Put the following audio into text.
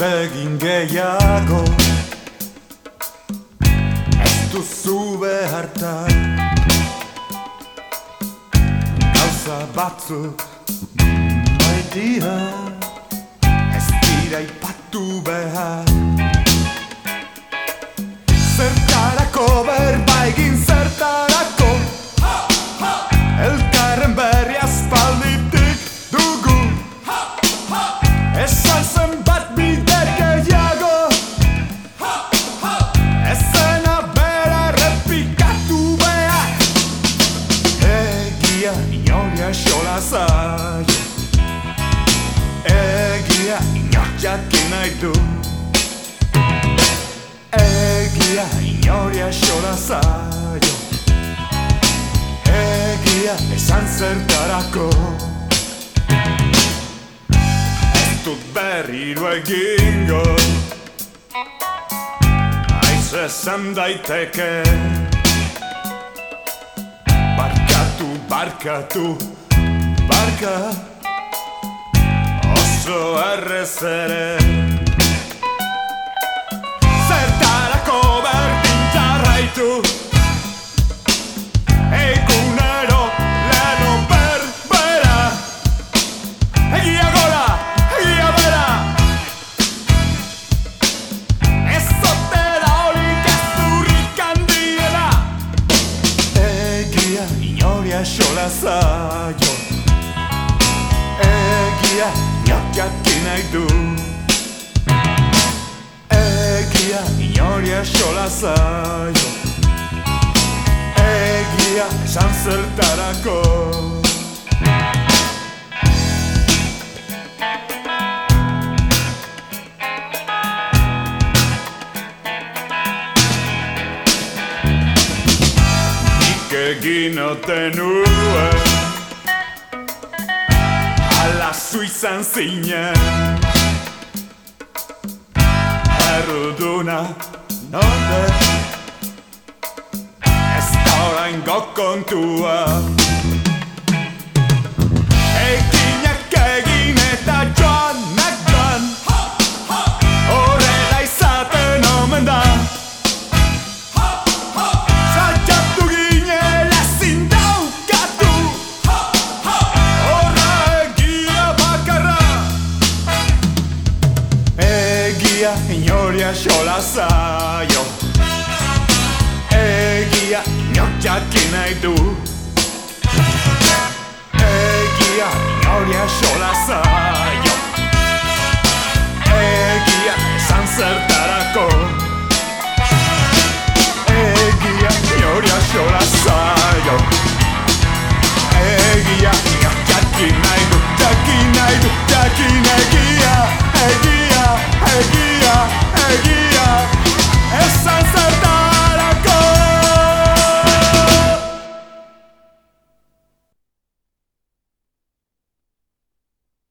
egin gehiago. Ez duzu behartan Gauza batzuk Baitia Ez dira ipatu behar. Zertarako berba nahi du. Egia inoria xola zaio. Egia esan zertarako. Ez dut berriro egingo. Aiz esan daiteke. Barkatu, barkatu, barka. Oso errez ere Egia inok jakin nahi du. Egia inoria xola zaio. Egia esan zertarako. Egin ote nuen Izan zinen Erruduna norde Ez da oraingo kontua Egia inoria xola zaio. Egia inok jakin nahi du